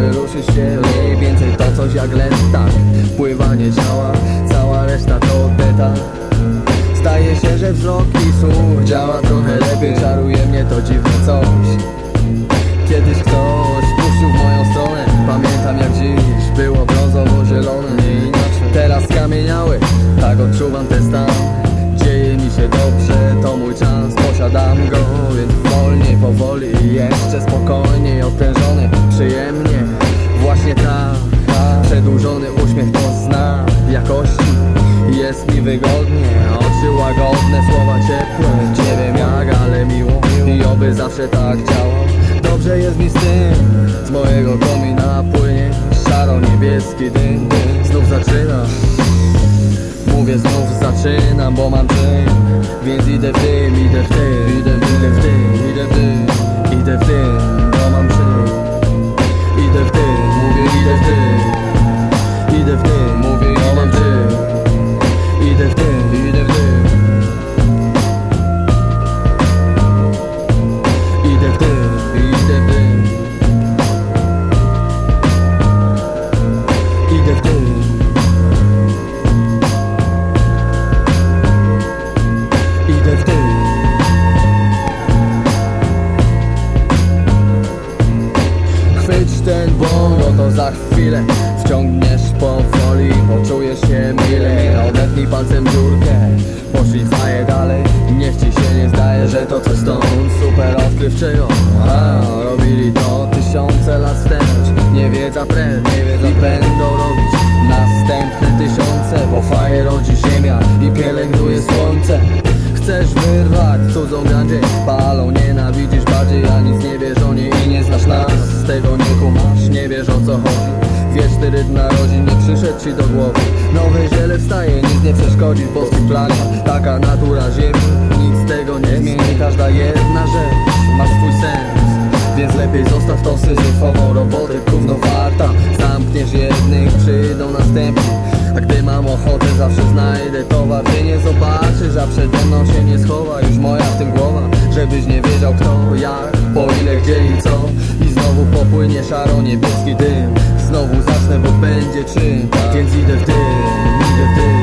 wyruszyć się Mniej więcej to coś jak let, tak Pływanie ciała, cała reszta to detal Staje się, że wzrok i słuch działa trochę lepiej Czaruje mnie to dziwne coś. Kiedyś ktoś puścił w moją stronę Pamiętam jak dziś było brązowo-zielone Nie Teraz skamieniały, tak odczuwam ten Przyjemnie, właśnie tak Przedłużony uśmiech to znak jakości. Jest mi wygodnie, oczy łagodne, słowa ciepłe. Nie wiem jak, ale miło I oby zawsze tak działał Dobrze jest mi z tym Z mojego komina płynie Szaro-niebieski dym Znów zaczyna Mówię znów zaczynam, bo mam czym Więc idę w tym, idę w tym Idę, idę w tym, idę w tym za chwilę. Wciągniesz powoli, poczujesz się mile. Odetnij palcem dziurkę, poszlifaję dalej. Niech ci się nie zdaje, że to coś stąd Super odkrywczego Chcesz wyrwać? Cudzą gandzie Palą, nienawidzisz bardziej A nic nie wiesz o niej i nie znasz nas. Z tego nie kumasz, nie wiesz o co chodzi. Wieczny rytm narodzin nie przyszedł ci do głowy. Nowe ziele wstaje, nic nie przeszkodzi w boskim planie. Taka natura ziemi, nic tego nie zmieni. Każda jedna rzecz ma swój sens. Więc lepiej zostaw tą syzyfową robotę Gówno warta. Zamkniesz jednych, przyjdą następni. A gdy mam ochotę zawsze znajdę Ty nie zobaczysz, a przede mną się nie schowa Już moja w tym głowa Żebyś nie wiedział kto, jak, po ile, gdzie i co. I znowu popłynie szaro-niebieski dym. Znowu zacznę, bo będzie czym. Więc idę w tym, idę w tym